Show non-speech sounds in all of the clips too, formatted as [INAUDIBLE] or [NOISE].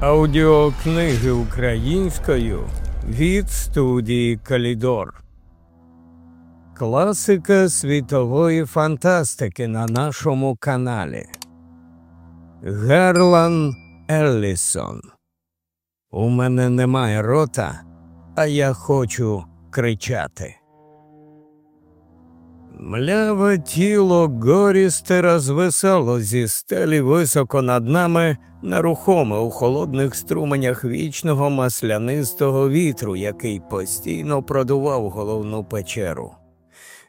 Аудіокниги українською від студії Калідор. Класика світової фантастики на нашому каналі. Герлан Еллісон. У мене немає рота, а я хочу кричати. Мляве тіло Горістера звисало зі стелі високо над нами, нерухоме у холодних струменях вічного маслянистого вітру, який постійно продував головну печеру.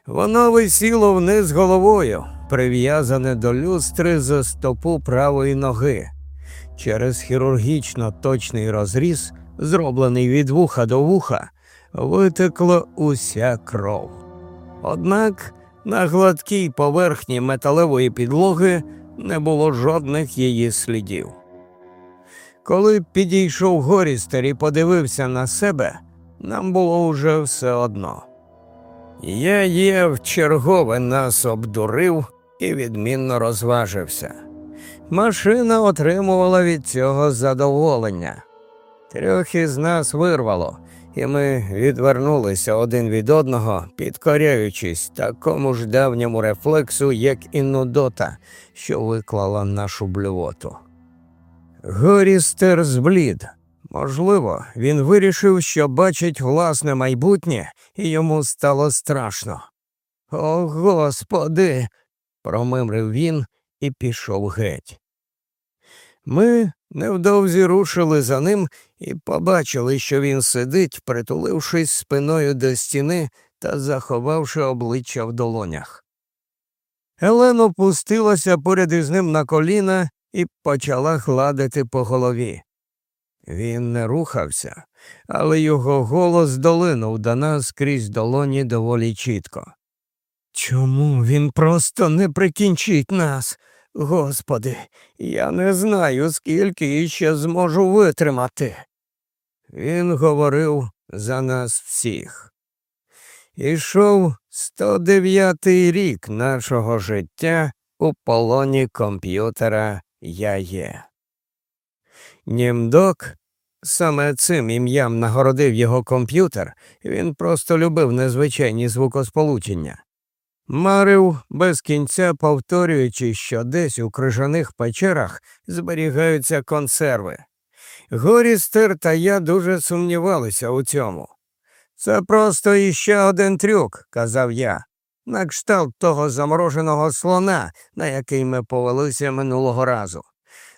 Воно висіло вниз головою, прив'язане до люстри за стопу правої ноги. Через хірургічно точний розріз, зроблений від вуха до вуха, витекла уся кров. Однак на гладкій поверхні металевої підлоги не було жодних її слідів. Коли підійшов Горістер і подивився на себе, нам було уже все одно. Я є в чергове нас обдурив і відмінно розважився. Машина отримувала від цього задоволення. Трьох із нас вирвало, і ми відвернулися один від одного, підкоряючись такому ж давньому рефлексу, як і нудота, що виклала нашу блювоту. Горістер зблід. Можливо, він вирішив, що бачить власне майбутнє, і йому стало страшно. О, Господи, промимрив він і пішов геть. Ми невдовзі рушили за ним і побачили, що він сидить, притулившись спиною до стіни та заховавши обличчя в долонях. Елен опустилася поряд із ним на коліна і почала гладити по голові. Він не рухався, але його голос долинув до нас крізь долоні доволі чітко. Чому він просто не прикінчить нас? Господи, я не знаю, скільки іще зможу витримати. Він говорив за нас всіх. Ішов 109-й рік нашого життя у полоні комп'ютера Я є. Німдок саме цим ім'ям нагородив його комп'ютер, він просто любив незвичайні звукосполучення. Марив без кінця повторюючи, що десь у крижаних печерах зберігаються консерви. Горістер та я дуже сумнівалися у цьому. Це просто іще один трюк, казав я, на кшталт того замороженого слона, на який ми повелися минулого разу.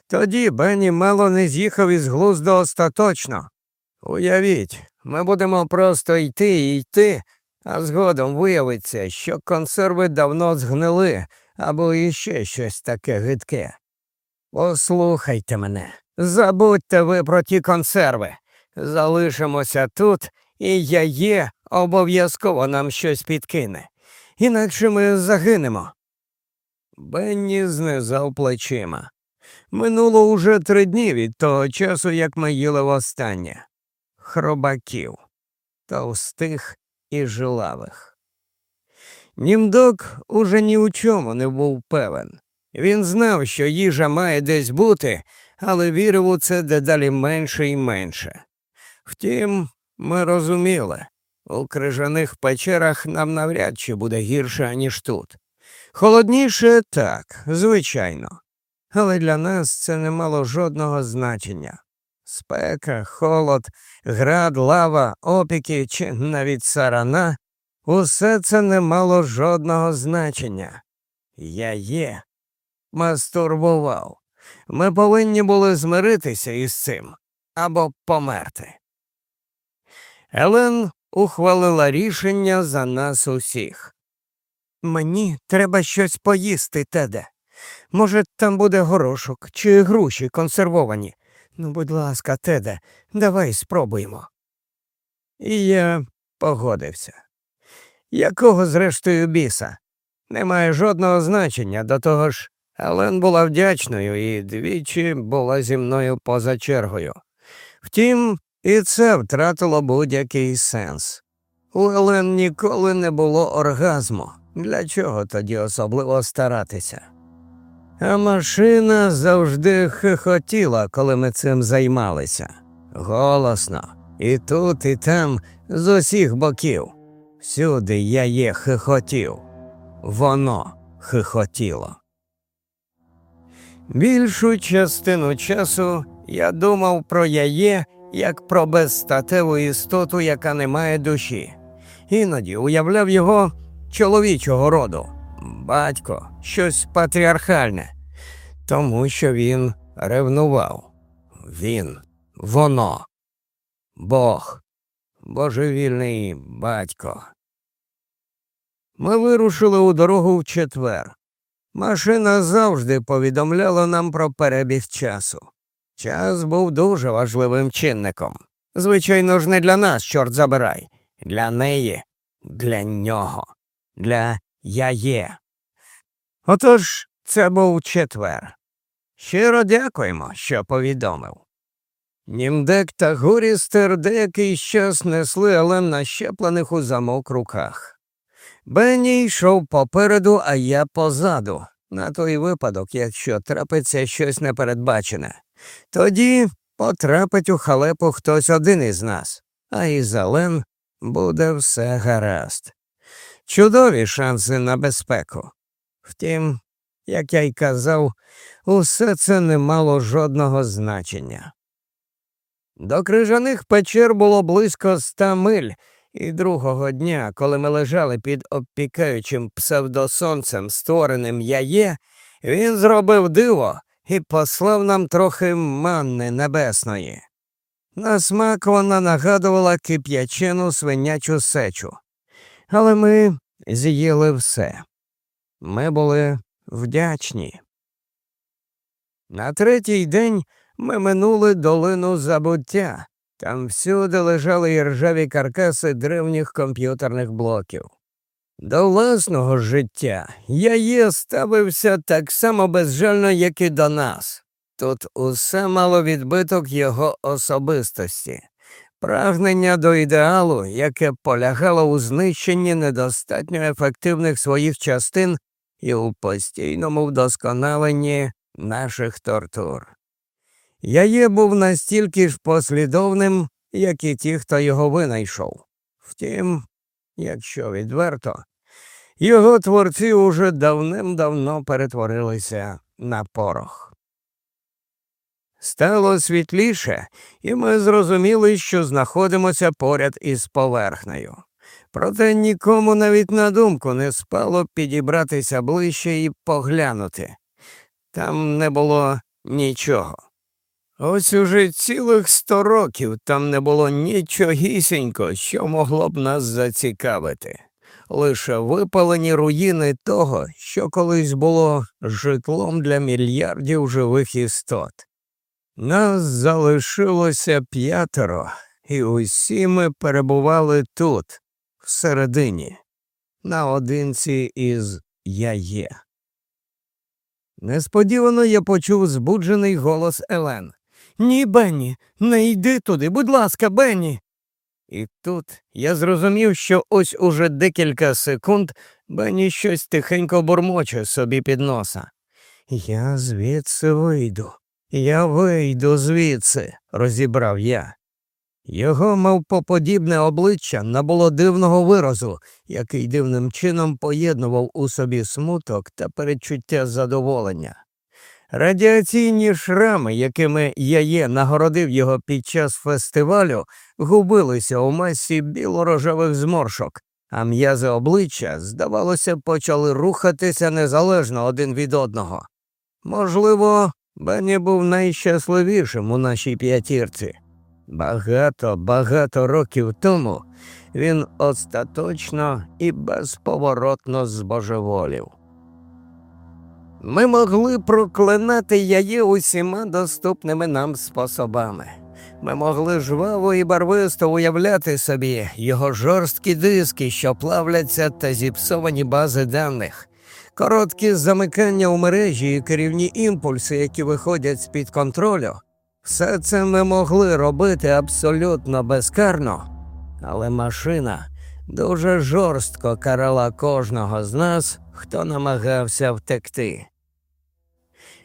Тоді Бенні мало не з'їхав із глузду остаточно. Уявіть, ми будемо просто йти і йти, а згодом виявиться, що консерви давно згнили або іще щось таке гидке. Послухайте мене, забудьте ви про ті консерви. Залишимося тут, і я є обов'язково нам щось підкине. Інакше ми загинемо. Бенні знизав плечима. Минуло уже три дні від того часу, як ми їли востаннє. Хробаків, товстих і жилавих. Німдок уже ні у чому не був певен. Він знав, що їжа має десь бути, але вірив у це дедалі менше і менше. Втім, ми розуміли, у крижаних печерах нам навряд чи буде гірше, ніж тут. Холодніше так, звичайно, але для нас це не мало жодного значення. Спека, холод, град, лава, опіки чи навіть сарана усе це не мало жодного значення. Я є, мастурбував. Ми повинні були змиритися із цим або померти. Елен ухвалила рішення за нас усіх. Мені треба щось поїсти, Теде. Може, там буде горошок чи груші консервовані. Ну, будь ласка, Теде, давай спробуємо. І я погодився. Якого, зрештою, біса? Немає жодного значення до того ж, Елен була вдячною і двічі була зі мною поза чергою. Втім, і це втратило будь-який сенс. У Елен ніколи не було оргазму. Для чого тоді особливо старатися? А машина завжди хихотіла, коли ми цим займалися. Голосно. І тут, і там, з усіх боків. Всюди я є хихотів. Воно хихотіло. Більшу частину часу я думав про яє як про безстатеву істоту, яка не має душі. Іноді уявляв його чоловічого роду, батько, щось патріархальне, тому що він ревнував. Він, воно, Бог, божевільний батько. Ми вирушили у дорогу в четвер. Машина завжди повідомляла нам про перебіг часу. Час був дуже важливим чинником. Звичайно ж, не для нас, чорт забирай, для неї, для нього, для яє. Отож, це був четвер. Щиро дякуємо, що повідомив. Німдек та Гурістер деякий час несли Елен нащеплених у замок руках. Бенні йшов попереду, а я позаду, на той випадок, якщо трапиться щось непередбачене. Тоді потрапить у халепу хтось один із нас, а із Елен буде все гаразд. Чудові шанси на безпеку. Втім, як я й казав, усе це не мало жодного значення. До крижаних печер було близько ста миль, і другого дня, коли ми лежали під обпікаючим псевдосонцем, створеним яє, він зробив диво і послав нам трохи манни небесної. На смак вона нагадувала кип'ячену свинячу сечу, але ми з'їли все. Ми були вдячні. На третій день ми минули долину забуття. Там всюди лежали іржаві каркаси древніх комп'ютерних блоків. До власного життя я є ставився так само безжально, як і до нас. Тут усе мало відбиток його особистості, прагнення до ідеалу, яке полягало у знищенні недостатньо ефективних своїх частин і у постійному вдосконаленні наших тортур. Яє був настільки ж послідовним, як і ті, хто його винайшов. Втім, якщо відверто, його творці уже давним-давно перетворилися на порох. Стало світліше, і ми зрозуміли, що знаходимося поряд із поверхнею. Проте нікому навіть на думку не спало підібратися ближче і поглянути. Там не було нічого. Ось уже цілих сто років там не було нічогісінько, що могло б нас зацікавити, лише випалені руїни того, що колись було житлом для мільярдів живих істот. Нас залишилося п'ятеро, і усі ми перебували тут, всередині, наодинці із яє. Несподівано я почув збуджений голос Елен. Ні, Бенні, не йди туди, будь ласка, Бенні. І тут я зрозумів, що ось уже декілька секунд Бенні щось тихенько бурмоче собі під носа. Я звідси вийду, я вийду звідси, розібрав я. Його мавпоподібне обличчя набуло дивного виразу, який дивним чином поєднував у собі смуток та передчуття задоволення. Радіаційні шрами, якими я є нагородив його під час фестивалю, губилися у масі білорожевих зморшок, а м'язи обличчя, здавалося, почали рухатися незалежно один від одного. Можливо, Бенні був найщасливішим у нашій п'ятірці. Багато, багато років тому він остаточно і безповоротно збожеволів. Ми могли проклинати яї усіма доступними нам способами. Ми могли жваво і барвисто уявляти собі його жорсткі диски, що плавляться та зіпсовані бази даних, короткі замикання у мережі і керівні імпульси, які виходять з під контролю. Все це ми могли робити абсолютно безкарно, але машина дуже жорстко карала кожного з нас, хто намагався втекти.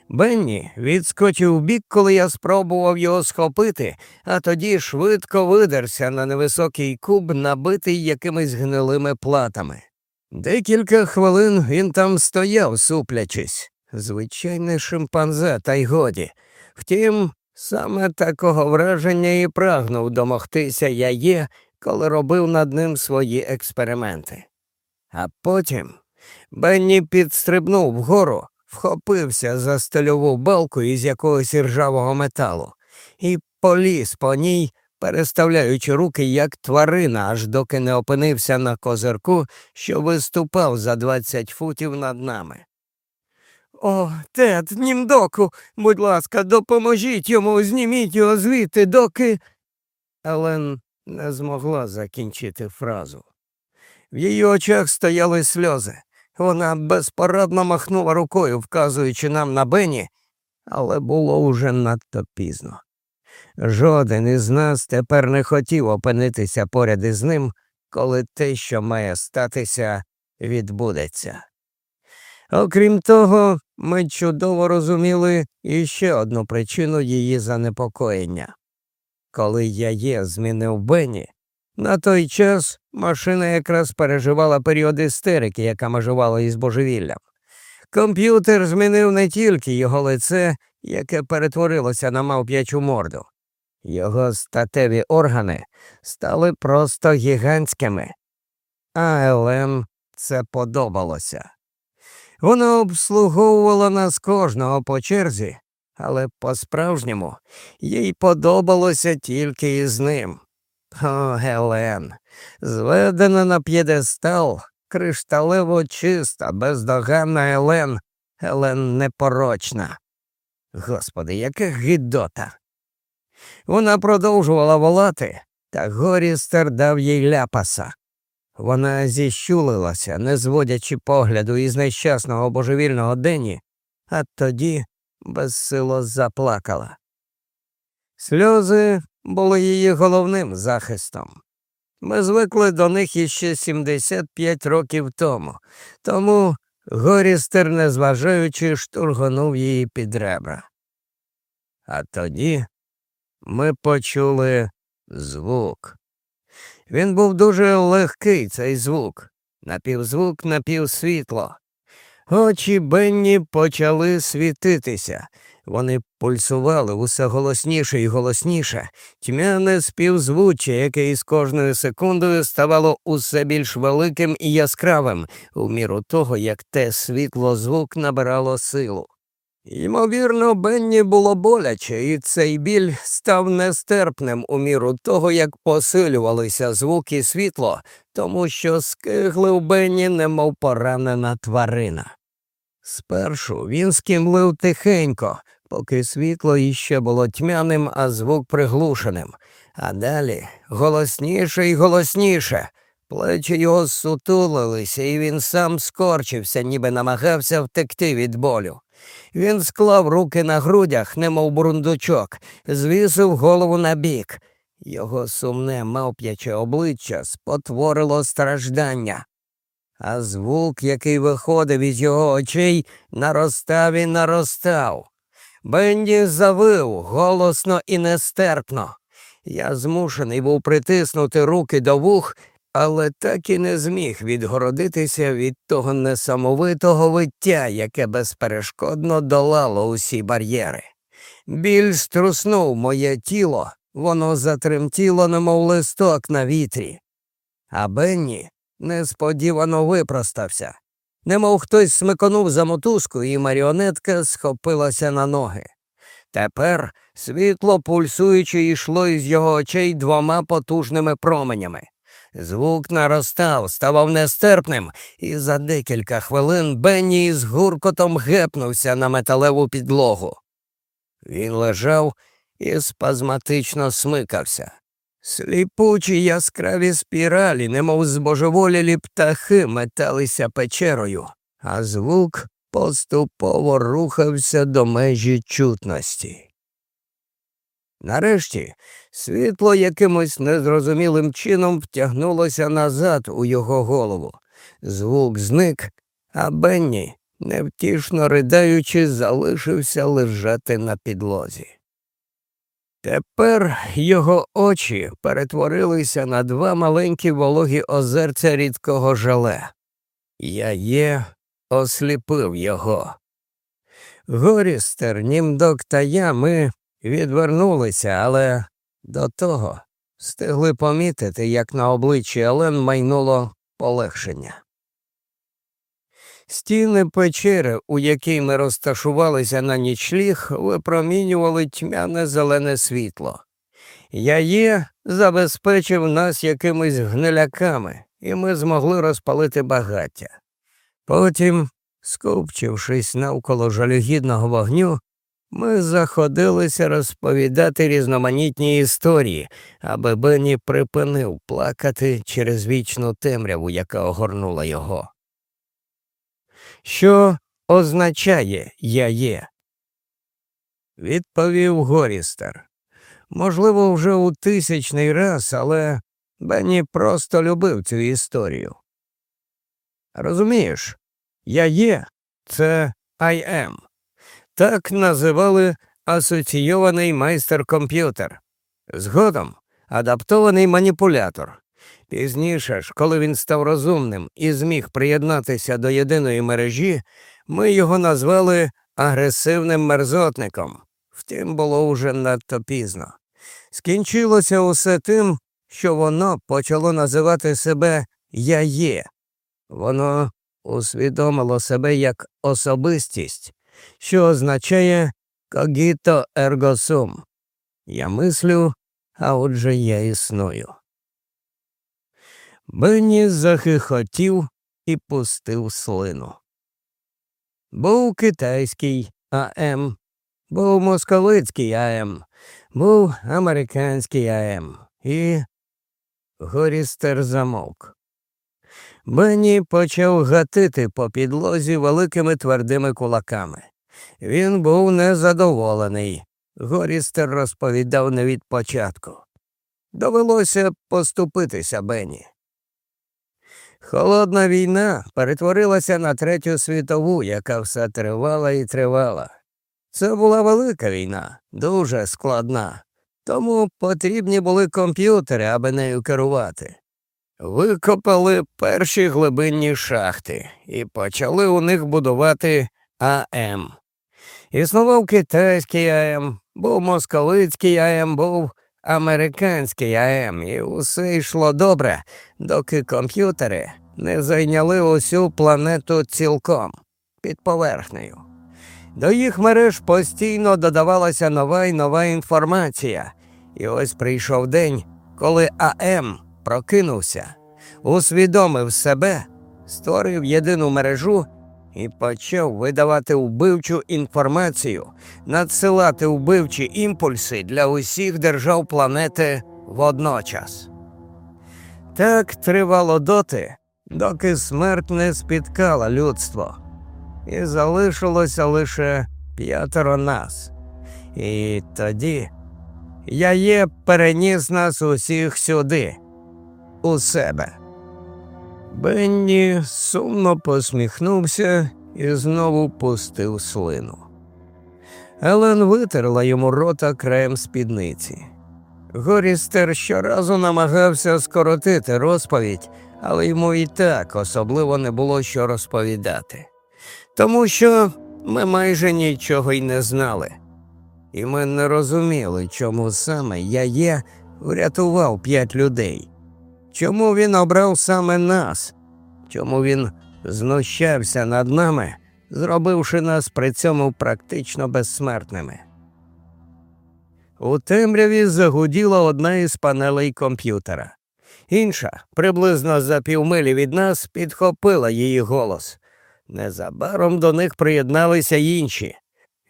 Бенні відскочив бік, коли я спробував його схопити, а тоді швидко видерся на невисокий куб, набитий якимись гнилими платами. Декілька хвилин він там стояв, суплячись. Звичайне шимпанзе, та й годі. Втім, саме такого враження і прагнув домогтися я є, коли робив над ним свої експерименти. А потім Бенні підстрибнув вгору, вхопився за стильову балку із якогось іржавого металу і поліз по ній, переставляючи руки як тварина, аж доки не опинився на козирку, що виступав за двадцять футів над нами. О, тед, німдоку, будь ласка, допоможіть йому, зніміть його звідти, доки. Елен не змогла закінчити фразу. В її очах стояли сльози. Вона безпорадно махнула рукою, вказуючи нам на Бені, але було уже надто пізно. Жоден із нас тепер не хотів опинитися поряд із ним, коли те, що має статися, відбудеться. Окрім того, ми чудово розуміли іще одну причину її занепокоєння. Коли я є змінив Бенні, на той час машина якраз переживала період істерики, яка межувала із божевіллям. Комп'ютер змінив не тільки його лице, яке перетворилося на мавп'ячу морду. Його статеві органи стали просто гігантськими, а Елен це подобалося. Вона обслуговувала нас кожного по черзі, але по-справжньому їй подобалося тільки із ним. О, Гелен, зведена на п'єдестал, кришталево чиста, бездоганна Елен, Елен непорочна. Господи, яка гидота. Вона продовжувала волати, та Горістер дав їй ляпаса. Вона зіщулилася, не зводячи погляду із нещасного божевільного Дені, а тоді безсило заплакала. Сльози були її головним захистом. Ми звикли до них іще 75 років тому, тому Горістер, незважаючи, штургонув її під ребра. А тоді ми почули звук. Він був дуже легкий, цей звук, напівзвук, напівсвітло. Очі Бенні почали світитися. Вони пульсували усе голосніше і голосніше, тьмяне співзвуччя, яке із кожною секундою ставало усе більш великим і яскравим, у міру того, як те світло звук набирало силу. Ймовірно, Бенні було боляче, і цей біль став нестерпним у міру того, як посилювалися звук і світло, тому що скиглив Бенні, немов поранена тварина. Спершу він скімлив тихенько, поки світло іще було тьмяним, а звук приглушеним, а далі голосніше і голосніше. Плечі його сутулилися, і він сам скорчився, ніби намагався втекти від болю. Він склав руки на грудях, немов бурундучок, звісив голову на бік. Його сумне мавп'яче обличчя спотворило страждання, а звук, який виходив із його очей, наростав і наростав. Бенді завив голосно і нестерпно. Я змушений був притиснути руки до вух, але так і не зміг відгородитися від того несамовитого виття, яке безперешкодно долало усі бар'єри. Біль струснув моє тіло, воно затремтіло, немов листок на вітрі. А Бенні несподівано випростався. Немов хтось смиконув за мотузку, і маріонетка схопилася на ноги. Тепер світло, пульсуючи, йшло із його очей двома потужними променями. Звук наростав, ставав нестерпним, і за декілька хвилин Бенні із гуркотом гепнувся на металеву підлогу. Він лежав і спазматично смикався. Сліпучі яскраві спіралі, немов збожеволілі птахи, металися печерою, а звук поступово рухався до межі чутності. Нарешті світло якимось незрозумілим чином втягнулося назад у його голову. Звук зник, а Бенні невтішно riдаючи, залишився лежати на підлозі. Тепер його очі перетворилися на два маленькі вологі озерця рідкого жале. Я є осліпив його. Горістер, німдок та я ми відвернулися, але до того встигли помітити, як на обличчі Елен майнуло полегшення. Стіни печери, у якій ми розташувалися на нічліг, випромінювали тьмяне зелене світло. Я є забезпечив нас якимись гниляками, і ми змогли розпалити багаття. Потім, скупчившись навколо жалюгідного вогню, ми заходилися розповідати різноманітні історії, аби Бенні припинив плакати через вічну темряву, яка огорнула його. Що означає я є? Відповів Горістер. Можливо, вже у тисячний раз, але Бенні просто любив цю історію. Розумієш, я є це I am. Так називали асоційований майстер комп'ютер. Згодом адаптований маніпулятор. Пізніше ж, коли він став розумним і зміг приєднатися до єдиної мережі, ми його назвали агресивним мерзотником. Втім, було уже надто пізно. Скінчилося усе тим, що воно почало називати себе Я є. Воно усвідомило себе як особистість, що означає когіто ергосум. Я мислю, а отже я існую. Бенні захихотів і пустив слину. Був китайський АМ, був московицький АМ, був американський АМ і Горістер замовк. Бенні почав гатити по підлозі великими твердими кулаками. Він був незадоволений. Горістер розповідав не від початку. Довелося поступитися Бенні. Холодна війна перетворилася на третю світову, яка все тривала і тривала. Це була велика війна, дуже складна, тому потрібні були комп'ютери, аби нею керувати. Викопали перші глибинні шахти і почали у них будувати АМ. Існував китайський АМ, був московицький АМ, був американський АМ, і усе йшло добре, доки комп'ютери не зайняли усю планету цілком під поверхнею. До їх мереж постійно додавалася нова і нова інформація, і ось прийшов день, коли АМ прокинувся, усвідомив себе, створив єдину мережу і почав видавати вбивчу інформацію, надсилати вбивчі імпульси для усіх держав планети водночас. Так тривало доти, доки смерть не спіткала людство, і залишилося лише п'ятеро нас. І тоді я є переніс нас усіх сюди, у себе. Бенні сумно посміхнувся і знову пустив слину. Елен витерла йому рота краєм спідниці. Горістер щоразу намагався скоротити розповідь, але йому і так особливо не було що розповідати, тому що ми майже нічого й не знали, і ми не розуміли, чому саме я є врятував п'ять людей. Чому він обрав саме нас? Чому він знущався над нами, зробивши нас при цьому практично безсмертними? У темряві загуділа одна із панелей комп'ютера. Інша, приблизно за півмилі від нас, підхопила її голос. Незабаром до них приєдналися інші.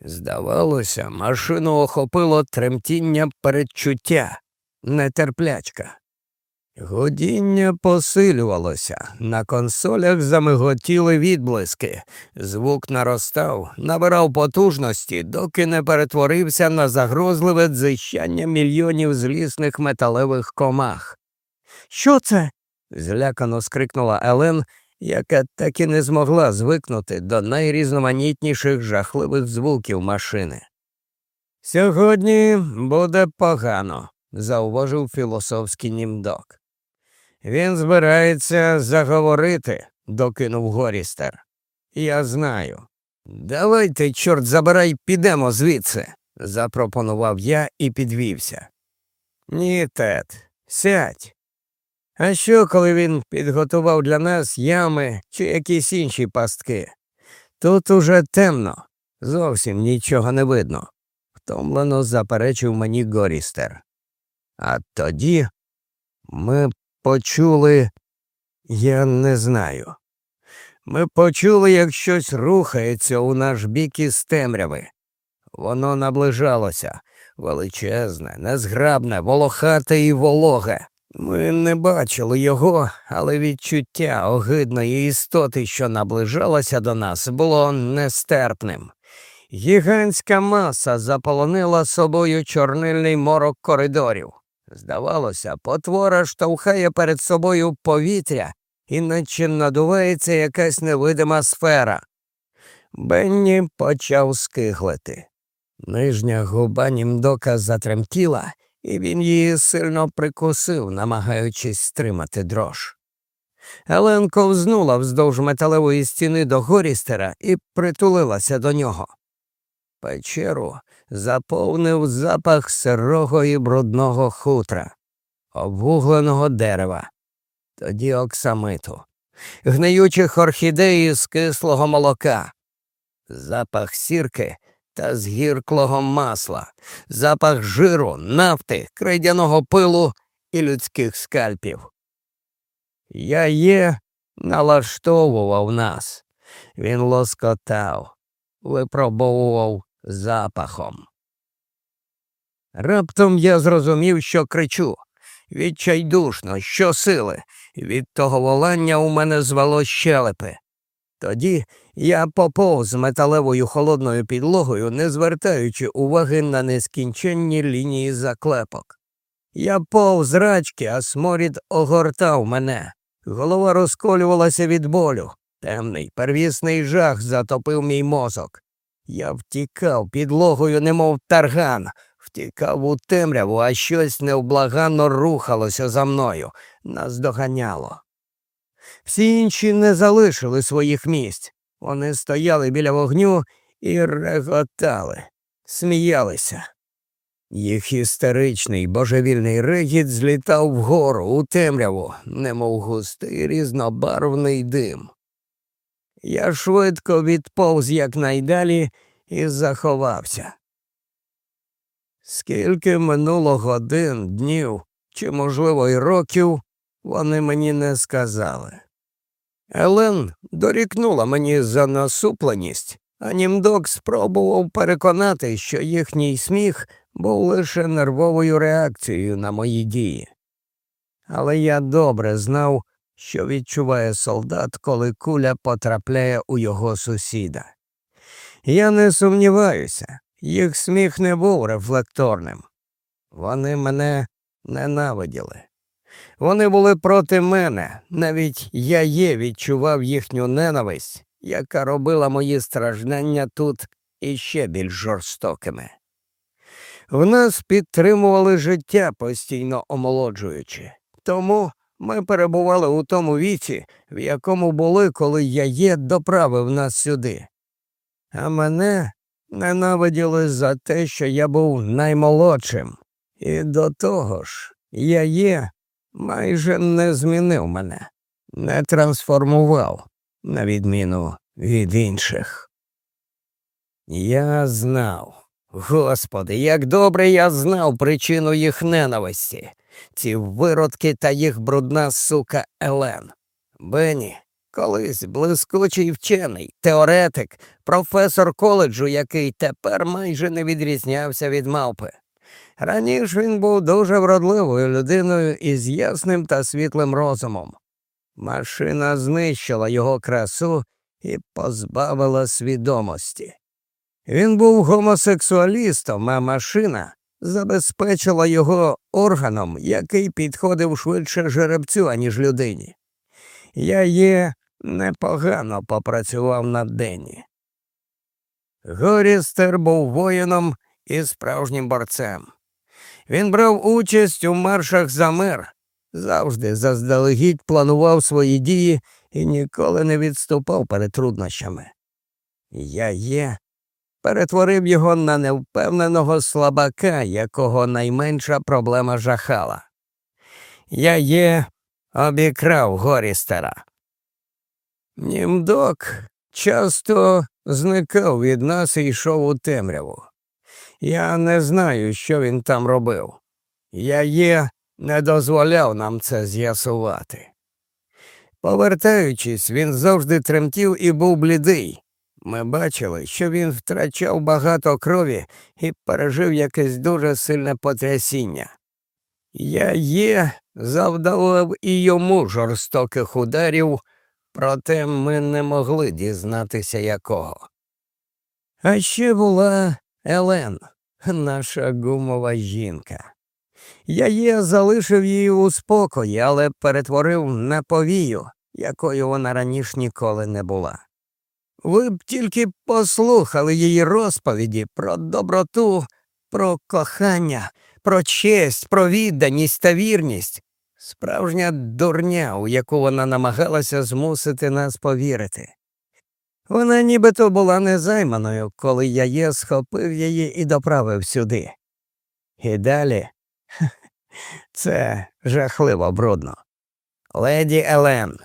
Здавалося, машину охопило тремтіння передчуття, нетерплячка. Гудіння посилювалося, на консолях замиготіли відблиски, звук наростав, набирав потужності, доки не перетворився на загрозливе дзищання мільйонів злісних металевих комах. Що це? злякано скрикнула Елен яка так і не змогла звикнути до найрізноманітніших жахливих звуків машини. Сьогодні буде погано, зауважив філософський німдок. Він збирається заговорити, докинув Горістер. Я знаю. Давайте, чорт забирай, підемо звідси, запропонував я і підвівся. Ні, Тед, сядь. А що, коли він підготував для нас ями чи якісь інші пастки? Тут уже темно, зовсім нічого не видно, втомлено заперечив мені Горістер. А тоді ми почули, я не знаю. Ми почули, як щось рухається у наш бік із темряви. Воно наближалося величезне, незграбне, волохате і вологе. Ми не бачили його, але відчуття огидної істоти, що наближалася до нас, було нестерпним. Гігантська маса заполонила собою чорнильний морок коридорів. Здавалося, потвора штовхає перед собою повітря, іначе надувається якась невидима сфера. Бенні почав скиглити. Нижня губа німдока затремтіла, і він її сильно прикусив, намагаючись стримати дрож. Елен ковзнула вздовж металевої стіни до Горістера і притулилася до нього. Печеру заповнив запах сирого і брудного хутра, обвугленого дерева, тоді оксамиту, гниючих орхідеї з кислого молока, запах сірки та згірклого масла, запах жиру, нафти, крейдяного пилу і людських скальпів. Я є налаштовував нас. Він лоскотав, випробовував запахом. Раптом я зрозумів, що кричу відчайдушно, щосили. Від того волання у мене звало щелепи. Тоді я поповз металевою холодною підлогою, не звертаючи уваги на нескінченні лінії заклепок. Я повз рачки, а сморід огортав мене. Голова розколювалася від болю. Темний первісний жах затопив мій мозок. Я втікав підлогою, немов тарган, втікав у темряву, а щось невблаганно рухалося за мною, нас доганяло. Всі інші не залишили своїх місць. Вони стояли біля вогню і реготали, сміялися. Їх істеричний божевільний регіт злітав вгору у темряву, немов густий різнобарвний дим. Я швидко відповз якнайдалі і заховався. Скільки минуло годин, днів чи, можливо, й років, вони мені не сказали. Елен дорікнула мені за насупленість, а німдок спробував переконати, що їхній сміх був лише нервовою реакцією на мої дії. Але я добре знав, що відчуває солдат, коли куля потрапляє у його сусіда. Я не сумніваюся, їх сміх не був рефлекторним. Вони мене ненавиділи. Вони були проти мене, навіть я є відчував їхню ненависть, яка робила мої страждання тут іще більш жорстокими. В нас підтримували життя, постійно омолоджуючи, тому ми перебували у тому віці, в якому були, коли я є доправив нас сюди. А мене ненавиділи за те, що я був наймолодшим, і до того ж, я є майже не змінив мене, не трансформував, на відміну від інших. Я знав, господи, як добре я знав причину їх ненависті, ці виродки та їх брудна сука Елен. Бені, колись блискучий вчений, теоретик, професор коледжу, який тепер майже не відрізнявся від мавпи. Раніше він був дуже вродливою людиною із ясним та світлим розумом. Машина знищила його красу і позбавила свідомості. Він був гомосексуалістом, а машина забезпечила його органом, який підходив швидше жеребцю, аніж людині. Я є непогано попрацював на Дені. Горістер був воїном і справжнім борцем. Він брав участь у маршах за мир, завжди заздалегідь планував свої дії і ніколи не відступав перед труднощами. Я є, перетворив його на невпевненого слабака, якого найменша проблема жахала. Я є обікрав Горістера. Німдок часто зникав від нас і йшов у темряву. Я не знаю, що він там робив. Я є не дозволяв нам це з'ясувати. Повертаючись, він завжди тремтів і був блідий. Ми бачили, що він втрачав багато крові і пережив якесь дуже сильне потрясіння. Я є завдавав і йому жорстоких ударів, проте ми не могли дізнатися якого. А ще була Елен, наша гумова жінка. Я є залишив її у спокої, але перетворив на повію, якою вона раніше ніколи не була. Ви б тільки послухали її розповіді про доброту, про кохання, про честь, про відданість та вірність, справжня дурня, у яку вона намагалася змусити нас повірити. Вона нібито була незайманою, коли я є схопив її і доправив сюди. І далі [LAUGHS] це жахливо брудно. Леді Елен,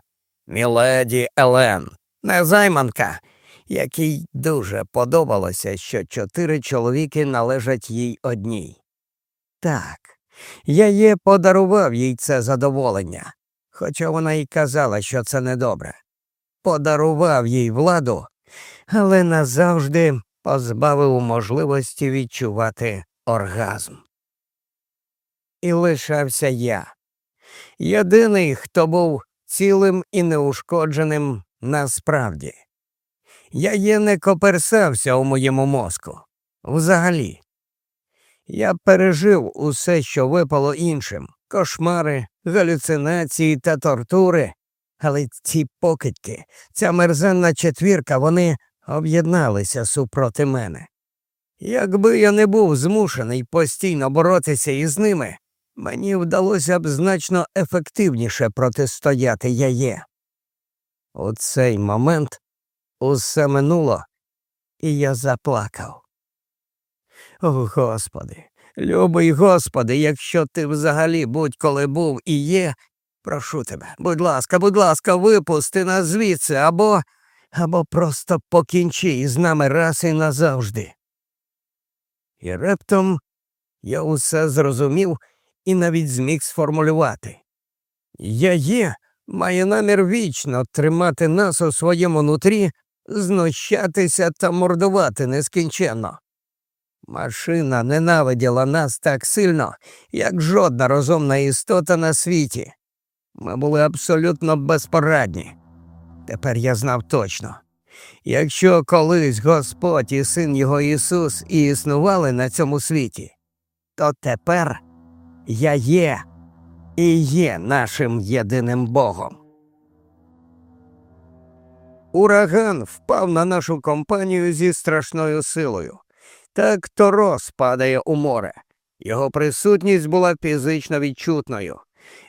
міледі Елен, незайманка, якій дуже подобалося, що чотири чоловіки належать їй одній. Так, я є подарував їй це задоволення, хоча вона й казала, що це недобре. Подарував їй владу, але назавжди позбавив можливості відчувати оргазм. І лишався я. Єдиний, хто був цілим і неушкодженим насправді. Я є не коперсався у моєму мозку. Взагалі. Я пережив усе, що випало іншим кошмари, галюцинації та тортури. Але ці покидьки, ця мерзенна четвірка, вони об'єдналися супроти мене. Якби я не був змушений постійно боротися із ними, мені вдалося б значно ефективніше протистояти яє. У цей момент усе минуло, і я заплакав. О, Господи, любий Господи, якщо ти взагалі будь-коли був і є, прошу тебе, будь ласка, будь ласка, випусти нас звідси або або просто покінчи із нами раз і назавжди. І рептом я усе зрозумів і навіть зміг сформулювати. Я є, має намір вічно тримати нас у своєму нутрі, знущатися та мордувати нескінченно. Машина ненавиділа нас так сильно, як жодна розумна істота на світі. Ми були абсолютно безпорадні. Тепер я знав точно. Якщо колись Господь і син його Ісус і існували на цьому світі, то тепер я є і є нашим єдиним Богом. Ураган впав на нашу компанію зі страшною силою. Так Торос падає у море. Його присутність була фізично відчутною.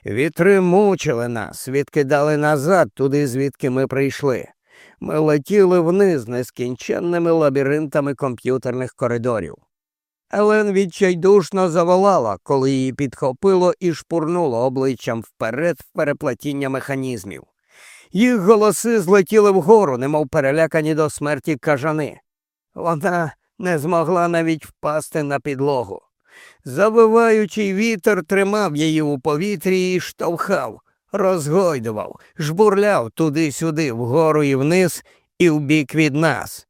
Вітри мучили нас, відкидали назад туди, звідки ми прийшли. Ми летіли вниз нескінченними лабіринтами комп'ютерних коридорів. Елен відчайдушно заволала, коли її підхопило і шпурнуло обличчям вперед в переплетіння механізмів. Їх голоси злетіли вгору, немов перелякані до смерті кажани. Вона не змогла навіть впасти на підлогу. Завиваючий вітер тримав її у повітрі і штовхав, розгойдував, жбурляв туди-сюди, вгору і вниз, і вбік від нас.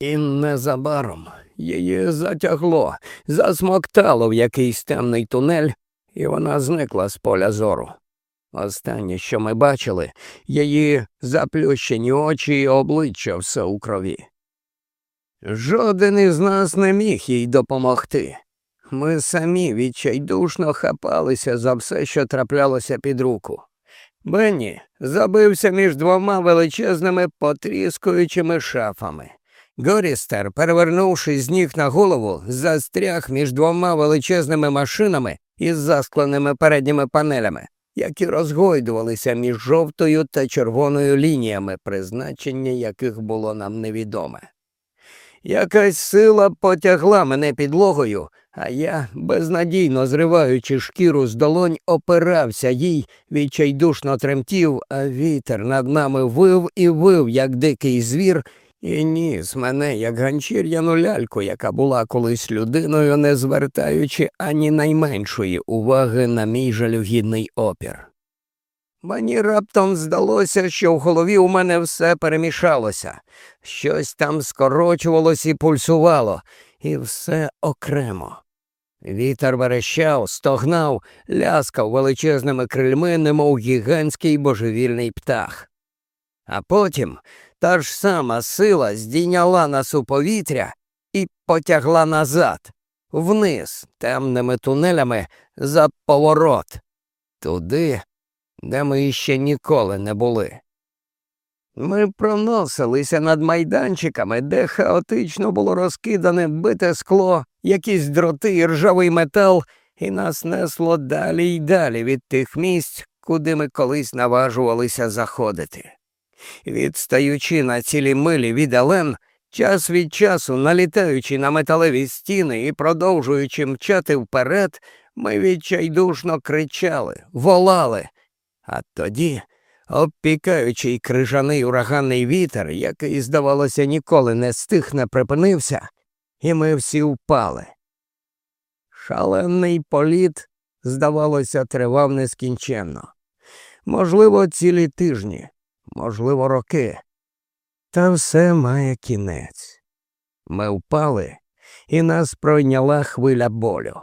І незабаром її затягло, засмоктало в якийсь темний тунель, і вона зникла з поля зору. Останнє, що ми бачили, її заплющені очі і обличчя все у крові. Жоден із нас не міг їй допомогти. Ми самі відчайдушно хапалися за все, що траплялося під руку. Бенні забився між двома величезними потріскуючими шафами. Горістер, перевернувшись з ніг на голову, застряг між двома величезними машинами із заскленими передніми панелями, які розгойдувалися між жовтою та червоною лініями, призначення яких було нам невідоме. Якась сила потягла мене підлогою, а я, безнадійно зриваючи шкіру з долонь, опирався їй, відчайдушно тремтів, а вітер над нами вив і вив, як дикий звір, і ніс мене, як ганчір'яну ляльку, яка була колись людиною, не звертаючи ані найменшої уваги на мій жалюгідний опір. Мені раптом здалося, що в голові у мене все перемішалося, щось там скорочувалось і пульсувало, і все окремо. Вітер верещав, стогнав, ляскав величезними крильми, немов гігантський божевільний птах. А потім та ж сама сила здійняла нас у повітря і потягла назад, вниз, темними тунелями за поворот, туди, де ми іще ніколи не були. Ми проносилися над майданчиками, де хаотично було розкидане бите скло, якісь дроти і ржавий метал, і нас несло далі й далі від тих місць, куди ми колись наважувалися заходити. Відстаючи на цілі милі від Елен, час від часу, налітаючи на металеві стіни і продовжуючи мчати вперед, ми відчайдушно кричали, волали, а тоді обпікаючий крижаний ураганний вітер, який, здавалося, ніколи не стих не припинився, і ми всі впали. Шалений політ, здавалося, тривав нескінченно. Можливо, цілі тижні, можливо, роки. Та все має кінець. Ми впали, і нас пройняла хвиля болю.